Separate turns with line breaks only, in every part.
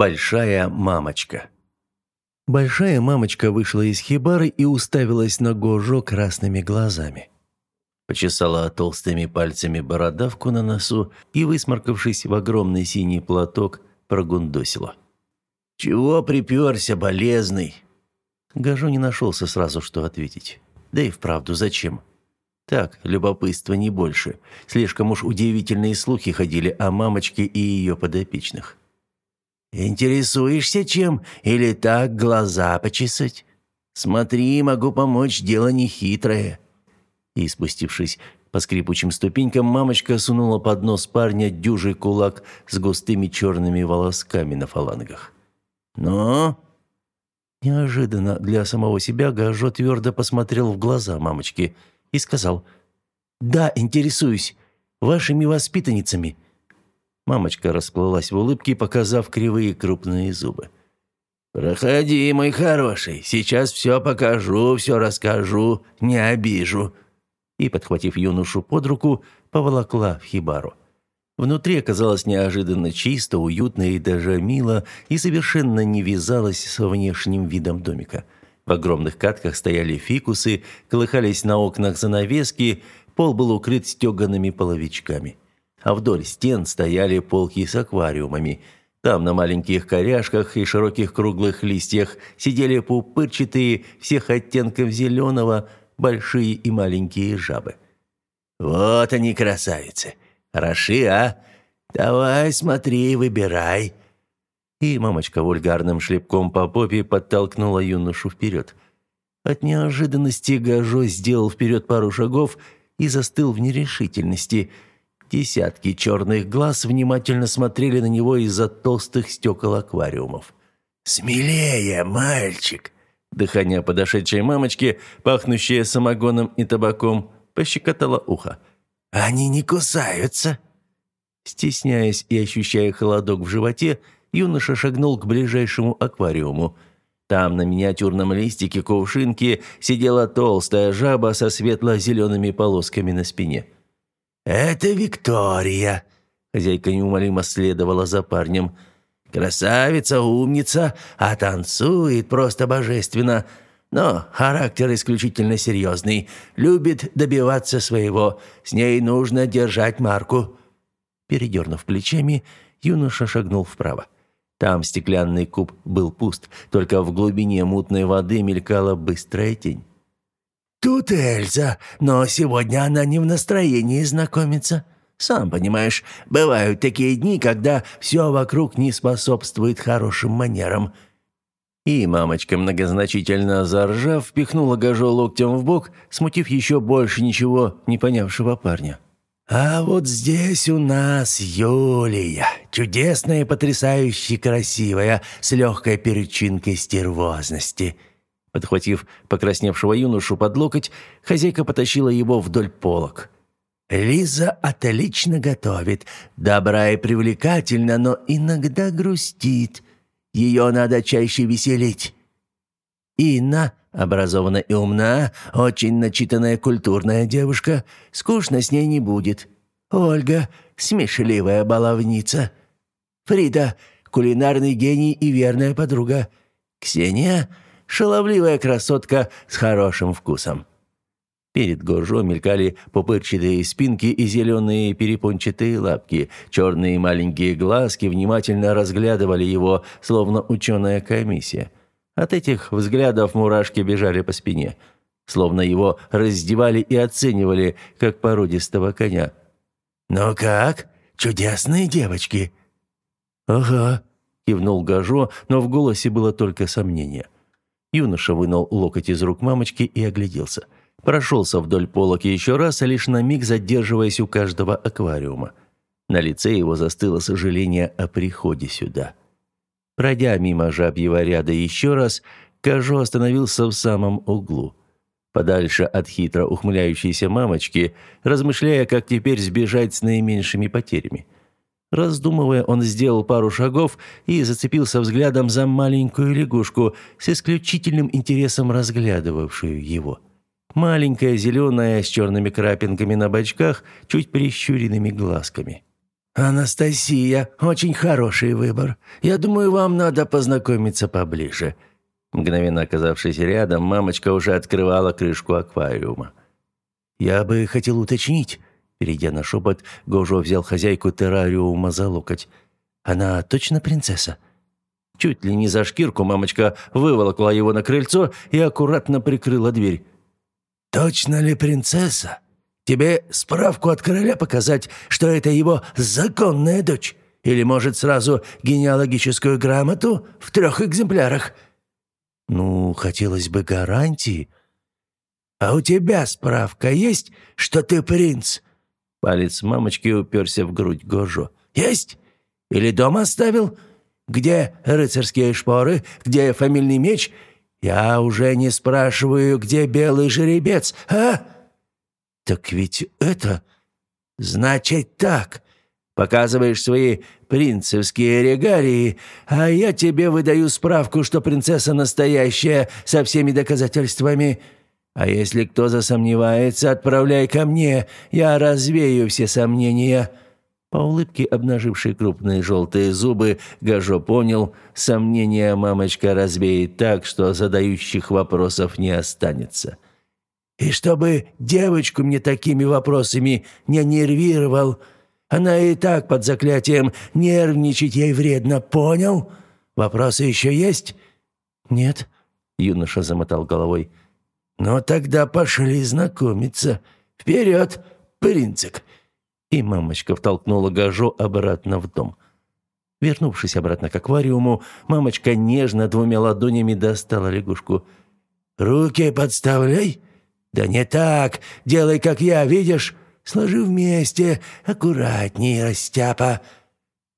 Большая мамочка. Большая мамочка вышла из хибары и уставилась на Гожо красными глазами. Почесала толстыми пальцами бородавку на носу и, высморкавшись в огромный синий платок, прогундосила. «Чего приперся, болезный?» Гажо не нашелся сразу, что ответить. Да и вправду, зачем? Так, любопытство не больше. Слишком уж удивительные слухи ходили о мамочке и ее подопечных. «Интересуешься чем? Или так глаза почесать? Смотри, могу помочь, дело нехитрое». И, спустившись по скрипучим ступенькам, мамочка сунула под нос парня дюжий кулак с густыми черными волосками на фалангах. «Ну?» Неожиданно для самого себя Гажо твердо посмотрел в глаза мамочки и сказал «Да, интересуюсь. Вашими воспитанницами». Мамочка расплылась в улыбке, показав кривые крупные зубы. «Проходи, мой хороший, сейчас все покажу, все расскажу, не обижу». И, подхватив юношу под руку, поволокла в хибару. Внутри оказалось неожиданно чисто, уютно и даже мило, и совершенно не вязалось с внешним видом домика. В огромных катках стояли фикусы, колыхались на окнах занавески, пол был укрыт стеганными половичками а вдоль стен стояли полки с аквариумами. Там на маленьких коряшках и широких круглых листьях сидели пупырчатые всех оттенков зеленого большие и маленькие жабы. «Вот они, красавицы! Хороши, а? Давай, смотри, выбирай!» И мамочка вульгарным шлепком по попе подтолкнула юношу вперед. От неожиданности Гажо сделал вперед пару шагов и застыл в нерешительности – Десятки черных глаз внимательно смотрели на него из-за толстых стекол аквариумов. «Смелее, мальчик!» Дыхание подошедшей мамочки, пахнущее самогоном и табаком, пощекотало ухо. «Они не кусаются!» Стесняясь и ощущая холодок в животе, юноша шагнул к ближайшему аквариуму. Там на миниатюрном листике кувшинки сидела толстая жаба со светло-зелеными полосками на спине. «Это Виктория», — хозяйка неумолимо следовала за парнем. «Красавица, умница, а танцует просто божественно. Но характер исключительно серьезный, любит добиваться своего, с ней нужно держать марку». Передернув плечами, юноша шагнул вправо. Там стеклянный куб был пуст, только в глубине мутной воды мелькала быстрая тень. «Тут Эльза, но сегодня она не в настроении знакомиться. Сам понимаешь, бывают такие дни, когда все вокруг не способствует хорошим манерам». И мамочка, многозначительно заржав, впихнула Гажо локтем в бок, смутив еще больше ничего не понявшего парня. «А вот здесь у нас Юлия, чудесная, потрясающе красивая, с легкой перечинкой стервозности». Подхватив покрасневшего юношу под локоть, хозяйка потащила его вдоль полок. «Лиза отлично готовит, добра и привлекательна, но иногда грустит. Ее надо чаще веселить. Инна, образована и умна, очень начитанная культурная девушка, скучно с ней не будет. Ольга, смешливая баловница. Фрида, кулинарный гений и верная подруга. Ксения — Шаловливая красотка с хорошим вкусом. Перед Горжо мелькали пупырчатые спинки и зеленые перепончатые лапки. Черные маленькие глазки внимательно разглядывали его, словно ученая комиссия. От этих взглядов мурашки бежали по спине. Словно его раздевали и оценивали, как породистого коня. «Ну как? Чудесные девочки!» «Ага», — кивнул Гажо, но в голосе было только сомнение. «Ага». Юноша вынул локоть из рук мамочки и огляделся. Прошелся вдоль полок еще раз, а лишь на миг задерживаясь у каждого аквариума. На лице его застыло сожаление о приходе сюда. Пройдя мимо жабьего ряда еще раз, Кажо остановился в самом углу. Подальше от хитро ухмыляющейся мамочки, размышляя, как теперь сбежать с наименьшими потерями – Раздумывая, он сделал пару шагов и зацепился взглядом за маленькую лягушку, с исключительным интересом разглядывавшую его. Маленькая, зеленая, с черными крапинками на бочках, чуть прищуренными глазками. «Анастасия, очень хороший выбор. Я думаю, вам надо познакомиться поближе». Мгновенно оказавшись рядом, мамочка уже открывала крышку аквариума. «Я бы хотел уточнить», — перейдя на шепот, Гожо взял хозяйку террариума за локоть. «Она точно принцесса?» Чуть ли не за шкирку мамочка выволокла его на крыльцо и аккуратно прикрыла дверь. «Точно ли принцесса? Тебе справку от короля показать, что это его законная дочь? Или, может, сразу генеалогическую грамоту в трех экземплярах?» «Ну, хотелось бы гарантии». «А у тебя справка есть, что ты принц?» Палец мамочки уперся в грудь Гожо. «Есть? Или дома оставил?» Где рыцарские шпоры? Где фамильный меч? Я уже не спрашиваю, где белый жеребец, а? Так ведь это... Значит так. Показываешь свои принцевские регалии, а я тебе выдаю справку, что принцесса настоящая, со всеми доказательствами. А если кто засомневается, отправляй ко мне, я развею все сомнения». По улыбке, обнажившей крупные желтые зубы, Гажо понял, сомнения мамочка разбеет так, что задающих вопросов не останется. «И чтобы девочку мне такими вопросами не нервировал, она и так под заклятием, нервничать ей вредно, понял? Вопросы еще есть?» «Нет», — юноша замотал головой. «Ну тогда пошли знакомиться. Вперед, принцик!» и мамочка втолкнула Гажо обратно в дом. Вернувшись обратно к аквариуму, мамочка нежно двумя ладонями достала лягушку. «Руки подставляй!» «Да не так! Делай, как я, видишь? Сложи вместе, аккуратней, растяпа!»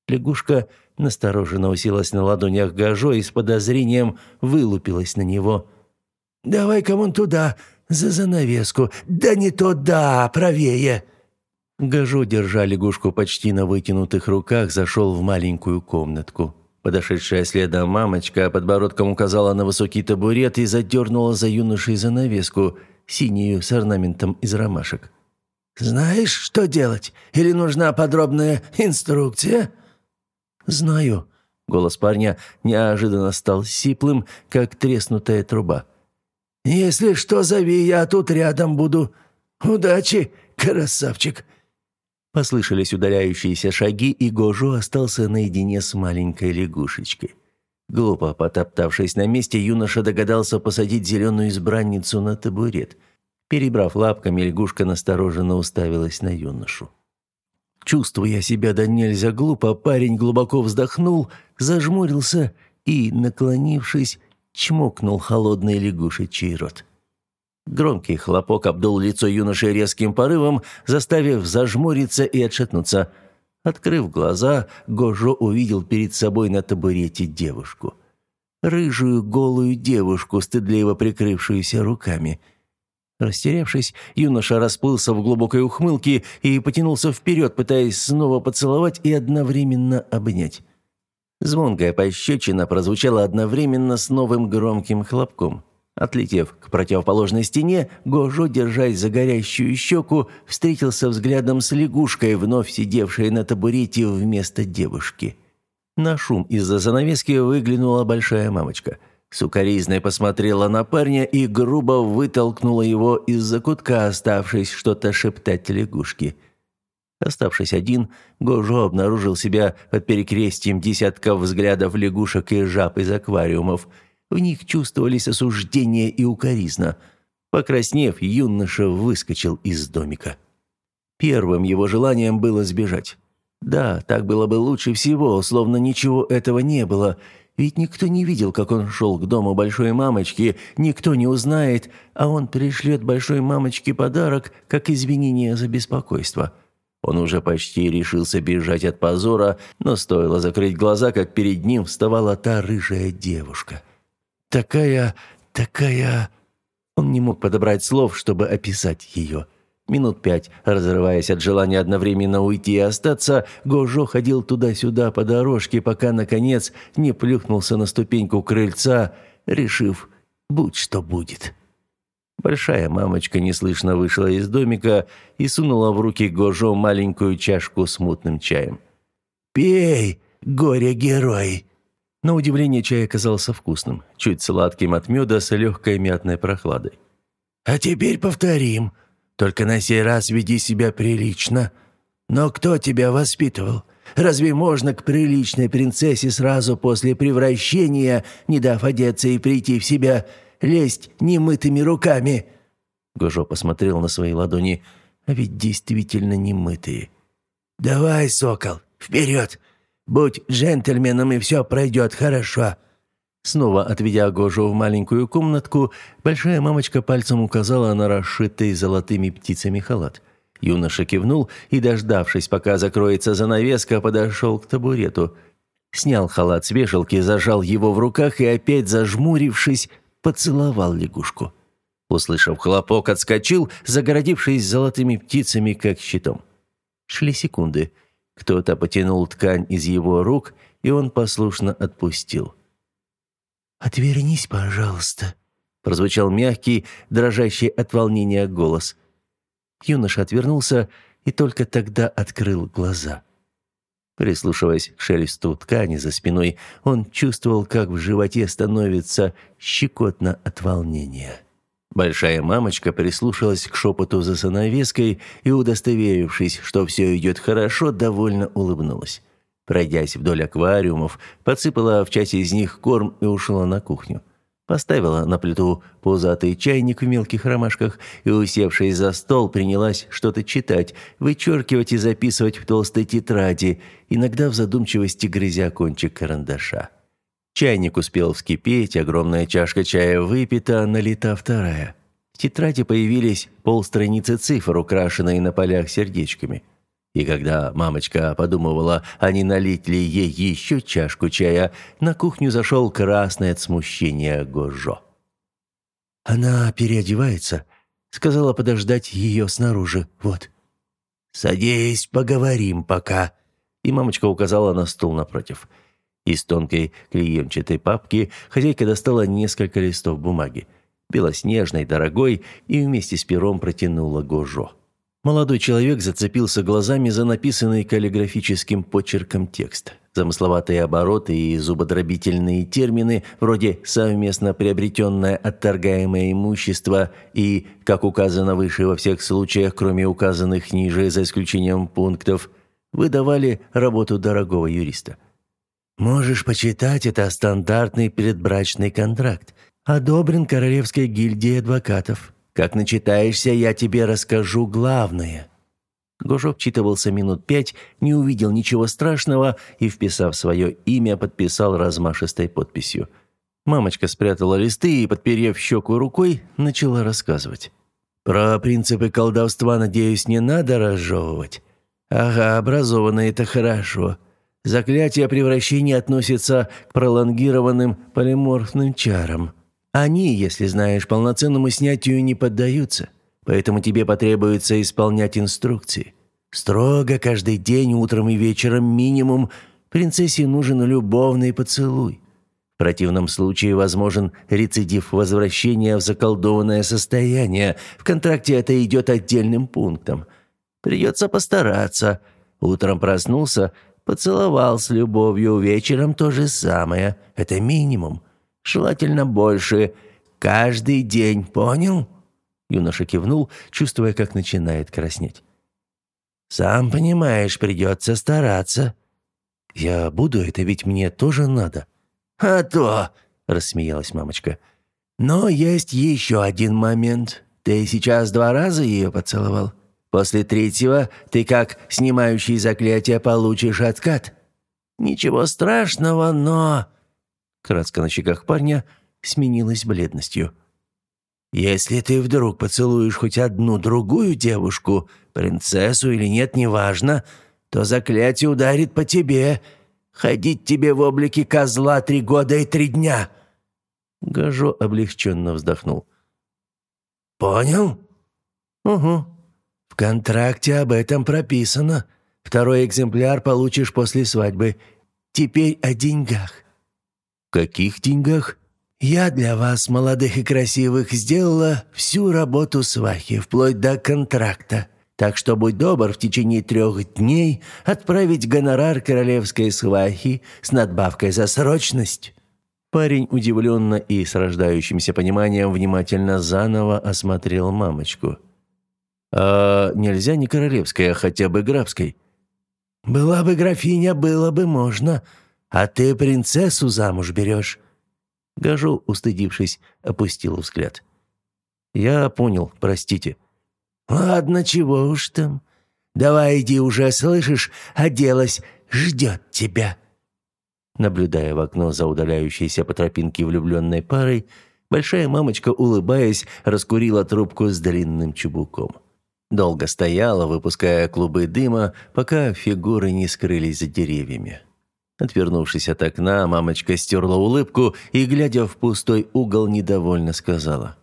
Лягушка настороженно уселась на ладонях Гажо и с подозрением вылупилась на него. «Давай-ка вон туда, за занавеску. Да не туда, правее!» Гажу, держа лягушку почти на вытянутых руках, зашел в маленькую комнатку. Подошедшая следом мамочка подбородком указала на высокий табурет и задернула за юношей занавеску, синюю с орнаментом из ромашек. «Знаешь, что делать? Или нужна подробная инструкция?» «Знаю». Голос парня неожиданно стал сиплым, как треснутая труба. «Если что, зови, я тут рядом буду. Удачи, красавчик!» Послышались удаляющиеся шаги, и Гожо остался наедине с маленькой лягушечкой. Глупо потоптавшись на месте, юноша догадался посадить зеленую избранницу на табурет. Перебрав лапками, лягушка настороженно уставилась на юношу. Чувствуя себя да нельзя глупо, парень глубоко вздохнул, зажмурился и, наклонившись, чмокнул холодный лягушечий рот. Громкий хлопок обдул лицо юноши резким порывом, заставив зажмуриться и отшатнуться. Открыв глаза, Гожо увидел перед собой на табурете девушку. Рыжую голую девушку, стыдливо прикрывшуюся руками. Растерявшись, юноша расплылся в глубокой ухмылке и потянулся вперед, пытаясь снова поцеловать и одновременно обнять. Звонкая пощечина прозвучала одновременно с новым громким хлопком. Отлетев к противоположной стене, Гожо, держась за горящую щеку, встретился взглядом с лягушкой, вновь сидевшей на табурете вместо девушки. На шум из-за занавески выглянула большая мамочка. Сукаризной посмотрела на парня и грубо вытолкнула его из-за кутка, оставшись что-то шептать лягушке. Оставшись один, Гожо обнаружил себя под перекрестием десятков взглядов лягушек и жаб из аквариумов – в них чувствовались осуждение и укоризна. Покраснев, юноша выскочил из домика. Первым его желанием было сбежать. Да, так было бы лучше всего, словно ничего этого не было. Ведь никто не видел, как он шел к дому большой мамочки, никто не узнает, а он пришлет большой мамочке подарок, как извинение за беспокойство. Он уже почти решился бежать от позора, но стоило закрыть глаза, как перед ним вставала та рыжая девушка. Такая... такая... Он не мог подобрать слов, чтобы описать ее. Минут пять, разрываясь от желания одновременно уйти и остаться, Гожо ходил туда-сюда по дорожке, пока, наконец, не плюхнулся на ступеньку крыльца, решив «будь что будет». Большая мамочка неслышно вышла из домика и сунула в руки Гожо маленькую чашку с мутным чаем.
«Пей, горе-герой!»
На удивление чай оказался вкусным, чуть сладким от меда с легкой мятной прохладой.
«А теперь повторим. Только на сей раз веди себя прилично. Но кто тебя воспитывал? Разве можно к приличной принцессе сразу после превращения, не дав одеться и прийти в себя, лезть немытыми руками?»
Гожо посмотрел на свои ладони, а ведь действительно немытые.
«Давай, сокол, вперед! Будь джентльменом, и все пройдет хорошо».
Снова отведя Гожу в маленькую комнатку, большая мамочка пальцем указала на расшитый золотыми птицами халат. Юноша кивнул и, дождавшись, пока закроется занавеска, подошел к табурету. Снял халат с вешалки, зажал его в руках и, опять зажмурившись, поцеловал лягушку. Услышав хлопок, отскочил, загородившись золотыми птицами, как щитом. Шли секунды. Кто-то потянул ткань из его рук, и он послушно отпустил.
«Отвернись, пожалуйста», — прозвучал мягкий, дрожащий от волнения голос.
Юноша отвернулся и только тогда открыл глаза. Прислушиваясь к шелесту ткани за спиной, он чувствовал, как в животе становится щекотно от волнения. Большая мамочка прислушалась к шепоту за занавеской и, удостоверившись, что все идет хорошо, довольно улыбнулась. Пройдясь вдоль аквариумов, подсыпала в часть из них корм и ушла на кухню. Поставила на плиту пузатый чайник в мелких ромашках и, усевшись за стол, принялась что-то читать, вычеркивать и записывать в толстой тетради, иногда в задумчивости грызя кончик карандаша. Чайник успел вскипеть, огромная чашка чая выпита, налита вторая. В тетради появились полстраницы цифр, украшенные на полях сердечками. И когда мамочка подумывала, а не налить ли ей еще чашку чая, на кухню зашел красный от смущения Гожо.
«Она переодевается», — сказала подождать ее снаружи. «Вот». «Садись, поговорим пока».
И мамочка указала на стул напротив. Из тонкой клеенчатой папки хозяйка достала несколько листов бумаги. Белоснежной, дорогой, и вместе с пером протянула Гожо. Молодой человек зацепился глазами за написанный каллиграфическим почерком текст. Замысловатые обороты и зубодробительные термины, вроде «совместно приобретенное отторгаемое имущество» и «как указано выше во всех случаях, кроме указанных ниже, за исключением пунктов», выдавали работу дорогого юриста.
«Можешь почитать, это стандартный предбрачный контракт, одобрен Королевской гильдией адвокатов», как начитаешься, я тебе расскажу главное».
Гожо вчитывался минут пять, не увидел ничего страшного и, вписав свое имя, подписал размашистой подписью. Мамочка спрятала листы и, подперев щеку рукой, начала рассказывать.
«Про принципы колдовства, надеюсь, не надо разжевывать? Ага, образованно это хорошо. Заклятие превращения относится к пролонгированным полиморфным чарам». Они, если знаешь, полноценному снятию не поддаются, поэтому тебе потребуется исполнять инструкции. Строго каждый день, утром и вечером минимум, принцессе нужен любовный поцелуй. В противном случае возможен рецидив возвращения в заколдованное состояние. В контракте это идет отдельным пунктом. Придется постараться. Утром проснулся, поцеловал с любовью, вечером то же самое. Это минимум. Желательно больше. Каждый день, понял?» Юноша кивнул, чувствуя, как начинает краснеть. «Сам понимаешь, придется стараться». «Я буду, это ведь мне тоже надо». «А то!» – рассмеялась мамочка. «Но есть еще один момент. Ты сейчас два раза ее поцеловал. После третьего ты, как снимающий заклятие, получишь откат. Ничего страшного, но...»
Краска на щеках парня сменилась бледностью.
«Если ты вдруг поцелуешь хоть одну другую девушку, принцессу или нет, неважно, то заклятие ударит по тебе. Ходить тебе в облике козла три года и три дня».
Гажо облегченно вздохнул.
«Понял?»
«Угу.
В контракте об этом прописано. Второй экземпляр получишь после свадьбы. Теперь о деньгах.
«Каких деньгах?»
«Я для вас, молодых и красивых, сделала всю работу свахи, вплоть до контракта. Так что будь добр в течение трех дней отправить гонорар королевской свахи с надбавкой за срочность».
Парень удивленно и с рождающимся пониманием внимательно заново осмотрел мамочку. «А нельзя не королевской, а хотя бы графской?»
«Была бы графиня, было бы можно. А ты принцессу замуж берешь.
Гажу, устыдившись, опустил взгляд. «Я понял, простите».
«Ладно, чего уж там. Давай иди уже, слышишь, оделась, ждет тебя».
Наблюдая в окно за удаляющейся по тропинке влюбленной парой, большая мамочка, улыбаясь, раскурила трубку с длинным чубуком. Долго стояла, выпуская клубы дыма, пока фигуры не скрылись за деревьями. Отвернувшись от окна, мамочка стерла улыбку и, глядя в пустой угол, недовольно сказала.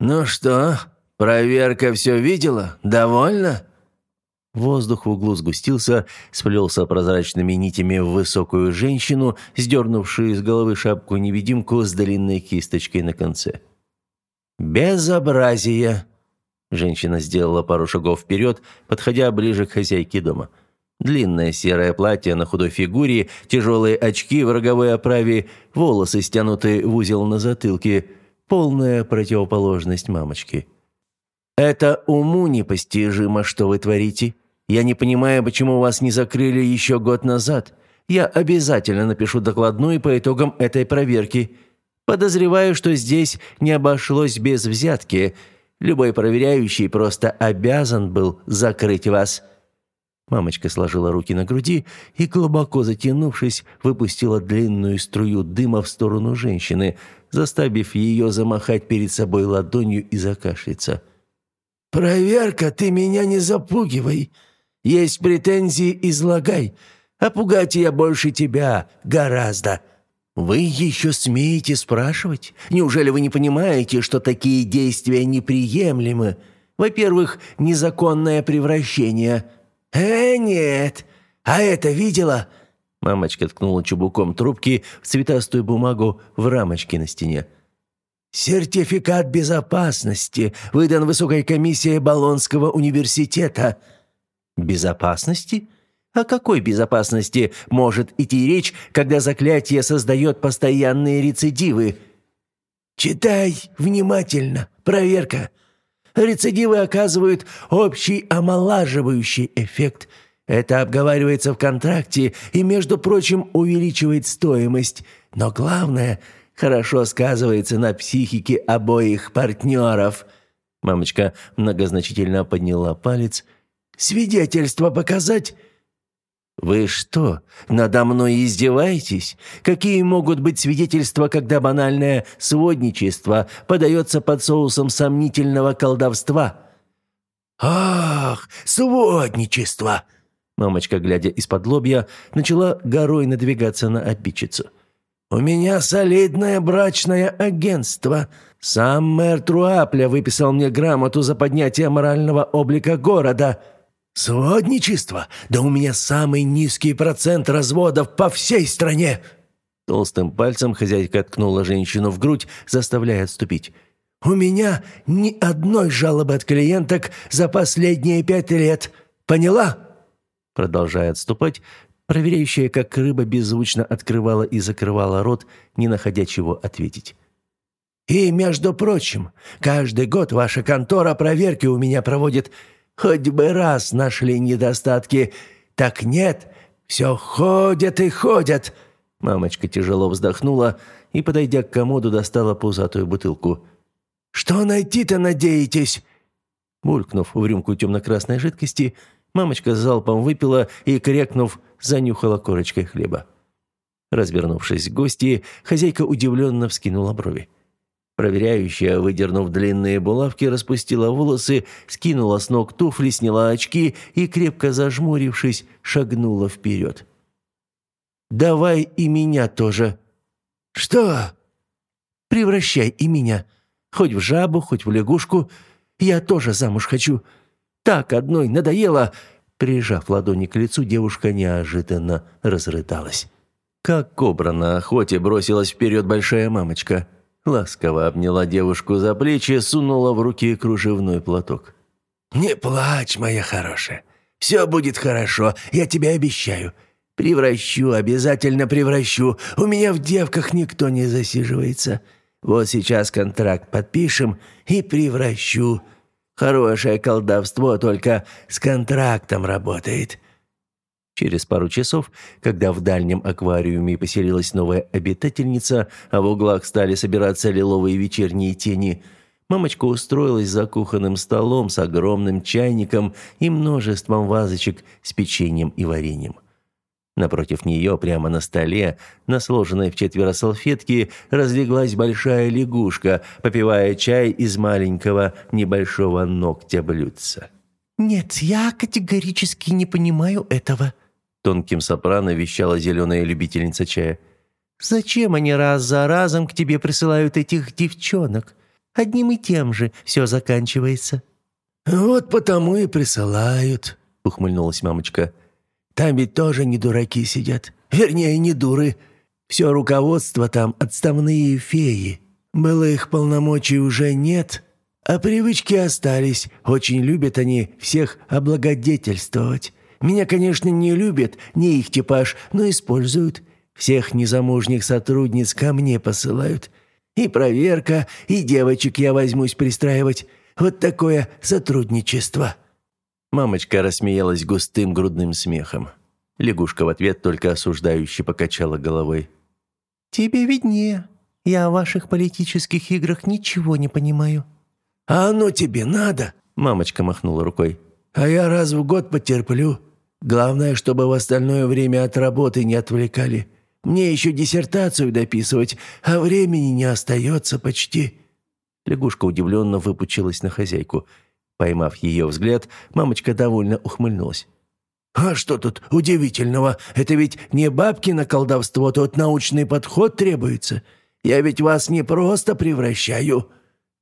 «Ну что, проверка все видела? Довольна?»
Воздух в углу сгустился, сплелся прозрачными нитями в высокую женщину, сдернувшую из головы шапку-невидимку с длинной кисточкой на конце.
«Безобразие!»
Женщина сделала пару шагов вперед, подходя ближе к хозяйке дома. «Безобразие!» Длинное серое платье на худой фигуре, тяжелые очки в роговой оправе, волосы стянуты в узел на затылке. Полная противоположность мамочки. «Это уму непостижимо, что вы творите. Я не понимаю, почему вас не закрыли еще год назад. Я обязательно напишу докладную по итогам этой проверки. Подозреваю, что здесь не обошлось без взятки. Любой проверяющий просто обязан был закрыть вас». Мамочка сложила руки на груди и, глубоко затянувшись, выпустила длинную струю дыма в сторону женщины, заставив ее замахать перед собой ладонью и закашляться.
«Проверка, ты меня не запугивай. Есть претензии, излагай. А пугать я больше тебя гораздо».
«Вы еще смеете спрашивать? Неужели вы не понимаете, что такие действия неприемлемы? Во-первых, незаконное превращение –
«Э, нет! А это видела?»
Мамочка ткнула чубуком трубки в цветастую бумагу в рамочке на стене.
«Сертификат безопасности выдан Высокой комиссией Болонского университета».
«Безопасности? О какой безопасности может идти речь, когда заклятие создает постоянные рецидивы?»
«Читай внимательно. Проверка. Рецидивы оказывают общий омолаживающий эффект. Это обговаривается в контракте и, между прочим, увеличивает стоимость. Но главное, хорошо сказывается на психике обоих партнеров».
Мамочка многозначительно подняла палец.
«Свидетельство показать?»
«Вы что, надо мной издеваетесь? Какие могут быть свидетельства, когда банальное сводничество подается под соусом сомнительного колдовства?»
«Ах, сводничество!»
Мамочка, глядя из-под лобья, начала горой надвигаться на обидчицу.
«У меня солидное брачное агентство. Сам мэр Труапля выписал мне грамоту за поднятие морального облика города». «Сводничество? Да у меня самый низкий процент разводов по всей стране!»
Толстым пальцем хозяйка ткнула женщину в грудь, заставляя отступить.
«У меня ни одной жалобы от клиенток за последние пять лет. Поняла?»
Продолжая отступать, проверяющая, как рыба беззвучно открывала и закрывала рот, не находя чего ответить.
«И, между прочим, каждый год ваша контора проверки у меня проводит Хоть бы раз нашли недостатки. Так нет, все ходят и ходят».
Мамочка тяжело вздохнула и, подойдя к комоду, достала пузатую бутылку.
«Что найти-то надеетесь?»
Булькнув в рюмку темно-красной жидкости, мамочка залпом выпила и, крякнув, занюхала корочкой хлеба. Развернувшись к гости, хозяйка удивленно вскинула брови. Проверяющая, выдернув длинные булавки, распустила волосы, скинула с ног туфли, сняла очки и, крепко зажмурившись, шагнула вперед. «Давай и меня тоже».
«Что?»
«Превращай и меня. Хоть в жабу, хоть в лягушку. Я тоже замуж хочу. Так одной надоело». Прижав ладони к лицу, девушка неожиданно разрыдалась. Как кобра на охоте бросилась вперед большая мамочка – Ласково обняла девушку за плечи, сунула в руки кружевной платок.
«Не плачь, моя хорошая. Все будет хорошо, я тебе обещаю. Превращу, обязательно превращу. У меня в девках никто не засиживается. Вот сейчас контракт подпишем и превращу. Хорошее колдовство только с контрактом работает.
Через пару часов, когда в дальнем аквариуме поселилась новая обитательница, а в углах стали собираться лиловые вечерние тени, мамочка устроилась за кухонным столом с огромным чайником и множеством вазочек с печеньем и вареньем. Напротив нее, прямо на столе, на сложенной в четверо салфетке, разлеглась большая лягушка, попивая чай из маленького небольшого ногтя блюдца.
«Нет, я категорически не понимаю этого», —
тонким сопрано вещала зеленая любительница чая.
«Зачем они раз за разом к тебе присылают этих девчонок? Одним и тем же все заканчивается».
«Вот потому и присылают», — ухмыльнулась мамочка. Там ведь тоже не дураки сидят. Вернее, не дуры. Все руководство там отставные феи. Было их полномочий уже нет, а привычки остались. Очень любят они всех облагодетельствовать. Меня, конечно, не любят, не их типаж, но используют. Всех незамужних сотрудниц ко мне посылают. И проверка, и девочек я возьмусь пристраивать. Вот такое сотрудничество».
Мамочка рассмеялась густым грудным смехом. Лягушка в ответ только осуждающе покачала головой.
«Тебе виднее. Я о ваших политических играх ничего не понимаю».
«А оно тебе надо?»
Мамочка махнула рукой.
«А я раз в год потерплю. Главное, чтобы в остальное время от работы не отвлекали. Мне еще диссертацию дописывать, а времени не остается почти».
Лягушка удивленно выпучилась на хозяйку – Поймав ее взгляд, мамочка довольно ухмыльнулась.
«А что тут удивительного? Это ведь не бабки на колдовство, тут научный подход требуется. Я ведь вас не просто превращаю».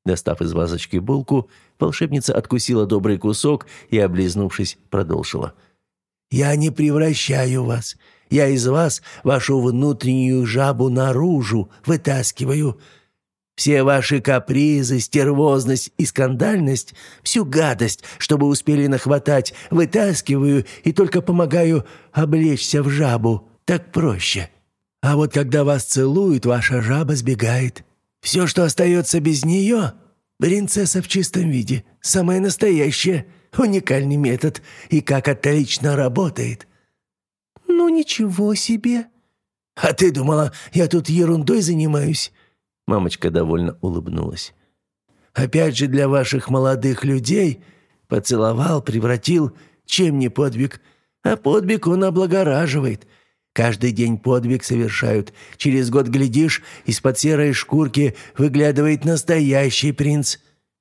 Достав из вазочки булку, волшебница откусила добрый кусок и, облизнувшись, продолжила.
«Я не превращаю вас. Я из вас вашу внутреннюю жабу наружу вытаскиваю. Все ваши капризы, стервозность и скандальность, всю гадость, чтобы успели нахватать, вытаскиваю и только помогаю облечься в жабу. Так проще. А вот когда вас целуют, ваша жаба сбегает. Все, что остается без нее, принцесса в чистом виде, самая настоящая, уникальный метод и как отлично работает.
Ну ничего себе.
А ты думала, я тут ерундой занимаюсь?
Мамочка довольно улыбнулась.
«Опять же для ваших молодых людей поцеловал, превратил, чем не подвиг. А подвиг он облагораживает. Каждый день подвиг совершают. Через год, глядишь, из-под серой шкурки выглядывает настоящий принц».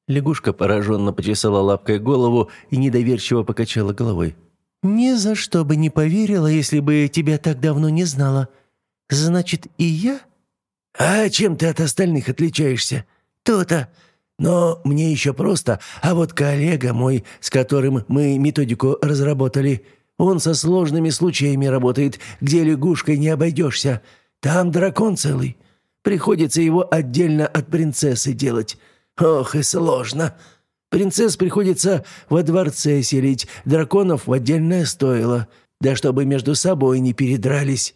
Лягушка пораженно почесала лапкой голову и недоверчиво покачала головой.
«Ни за что бы не поверила, если бы тебя так давно не знала. Значит, и я
«А чем ты от остальных отличаешься?» «То-то. Но мне еще просто. А вот коллега мой, с которым мы методику разработали, он со сложными случаями работает, где лягушкой не обойдешься. Там дракон целый. Приходится его отдельно от принцессы делать. Ох, и сложно. Принцесс приходится во дворце селить, драконов в отдельное стойло. Да чтобы между собой не передрались.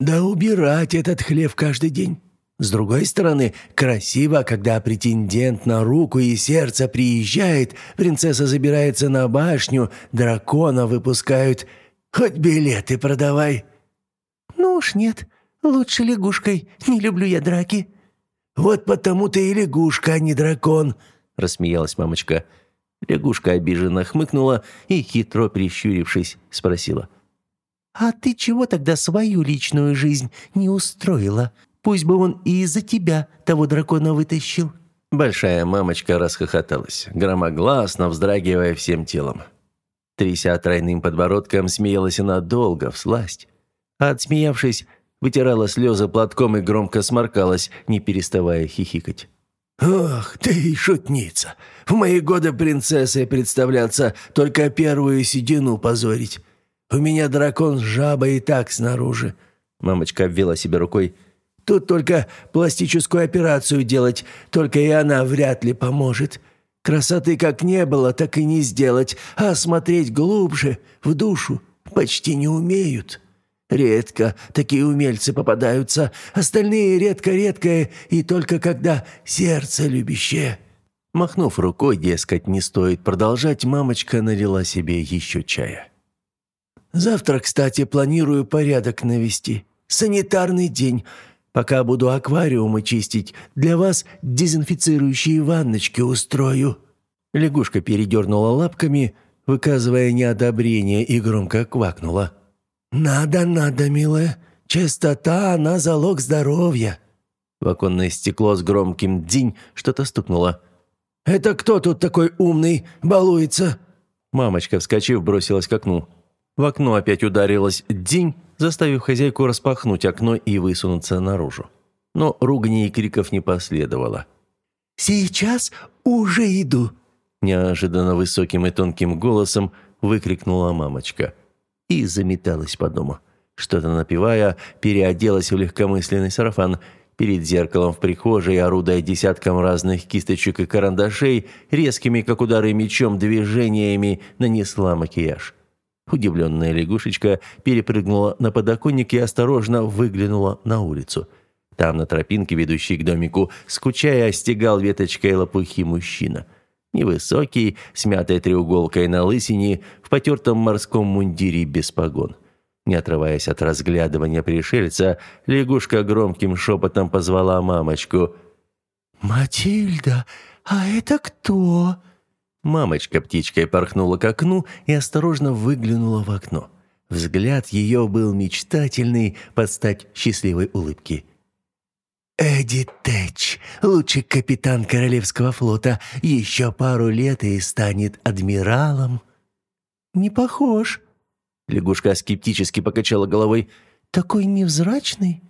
Да убирать этот хлев каждый день». С другой стороны, красиво, когда претендент на руку и сердце приезжает, принцесса забирается на башню, дракона выпускают. Хоть билеты продавай.
Ну уж нет, лучше лягушкой. Не люблю я драки.
Вот потому ты и лягушка, а не дракон,
рассмеялась мамочка. Лягушка обиженно хмыкнула и хитро прищурившись, спросила:
"А ты чего тогда свою личную жизнь не устроила? Пусть бы он и из-за тебя того дракона вытащил».
Большая мамочка расхохоталась, громогласно вздрагивая всем телом. Тряся тройным подбородком, смеялась она долго, всласть. А отсмеявшись, вытирала слезы платком и громко сморкалась, не переставая хихикать.
«Ох, ты и шутница! В мои годы принцессой представляться, только первую седину позорить. У меня дракон с жабой и так снаружи».
Мамочка обвела себя рукой.
Тут только пластическую операцию делать, только и она вряд ли поможет. Красоты как не было, так и не сделать, а смотреть глубже, в душу, почти не умеют. Редко такие умельцы попадаются, остальные редко-редкое и только когда сердце любящее».
Махнув рукой, дескать, не стоит продолжать, мамочка налила себе еще чая.
«Завтра, кстати, планирую порядок навести. Санитарный день. Пока буду аквариумы чистить, для вас дезинфицирующие ванночки устрою».
Лягушка передернула лапками, выказывая неодобрение, и громко квакнула.
«Надо, надо, милая. Чистота, она залог здоровья».
В оконное стекло с громким «дзинь» что-то стукнуло.
«Это кто тут такой умный, балуется?»
Мамочка, вскочив, бросилась к окну. В окно опять ударилась «дзинь», заставив хозяйку распахнуть окно и высунуться наружу. Но ругани и криков не последовало.
«Сейчас уже иду!»
Неожиданно высоким и тонким голосом выкрикнула мамочка и заметалась по дому. Что-то напевая, переоделась в легкомысленный сарафан. Перед зеркалом в прихожей, орудая десятком разных кисточек и карандашей, резкими, как удары мечом, движениями нанесла макияж. Удивленная лягушечка перепрыгнула на подоконник и осторожно выглянула на улицу. Там, на тропинке, ведущей к домику, скучая, остегал веточкой лопухи мужчина – Невысокий, с мятой треуголкой на лысине, в потертом морском мундире без погон. Не отрываясь от разглядывания пришельца, лягушка громким шепотом позвала мамочку.
«Матильда, а это кто?»
Мамочка птичкой порхнула к окну и осторожно выглянула в окно. Взгляд ее был мечтательный под стать счастливой улыбки.
Эдди Тэч, лучший капитан Королевского флота, еще пару лет и станет адмиралом». «Не похож».
Лягушка скептически покачала головой.
«Такой невзрачный».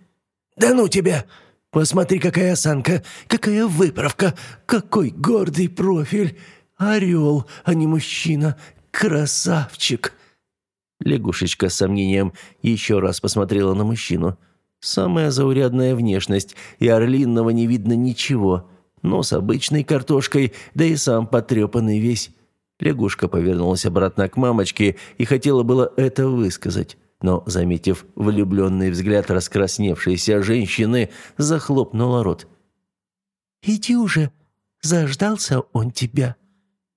«Да ну тебя! Посмотри, какая осанка, какая выправка, какой гордый профиль! Орел, а не мужчина, красавчик!»
Лягушечка с сомнением еще раз посмотрела на мужчину. Самая заурядная внешность, и Орлинного не видно ничего. Нос обычной картошкой, да и сам потрепанный весь. Лягушка повернулась обратно к мамочке и хотела было это высказать, но, заметив влюбленный взгляд раскрасневшейся женщины, захлопнула рот.
«Иди уже, заждался он тебя».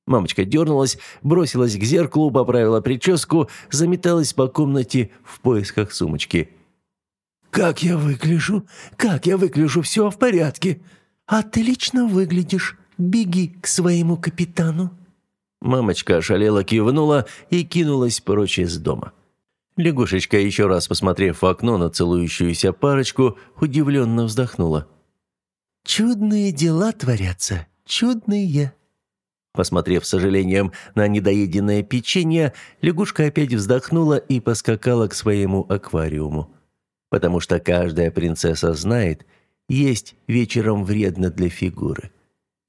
Мамочка дернулась, бросилась к зеркалу, поправила прическу, заметалась по комнате в поисках сумочки –
«Как я выгляжу? Как я выгляжу? Все в порядке?» «Отлично выглядишь. Беги к своему капитану».
Мамочка ошалела кивнула и кинулась прочь из дома. Лягушечка, еще раз посмотрев в окно на целующуюся парочку, удивленно вздохнула.
«Чудные дела творятся, чудные».
Посмотрев с сожалением на недоеденное печенье, лягушка опять вздохнула и поскакала к своему аквариуму потому что каждая принцесса знает, есть вечером вредно для фигуры.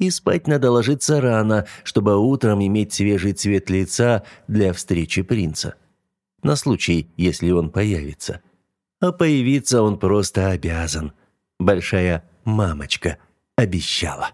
И спать надо ложиться рано, чтобы утром иметь свежий цвет лица для встречи принца. На случай, если он появится. А появиться он просто обязан. Большая мамочка обещала.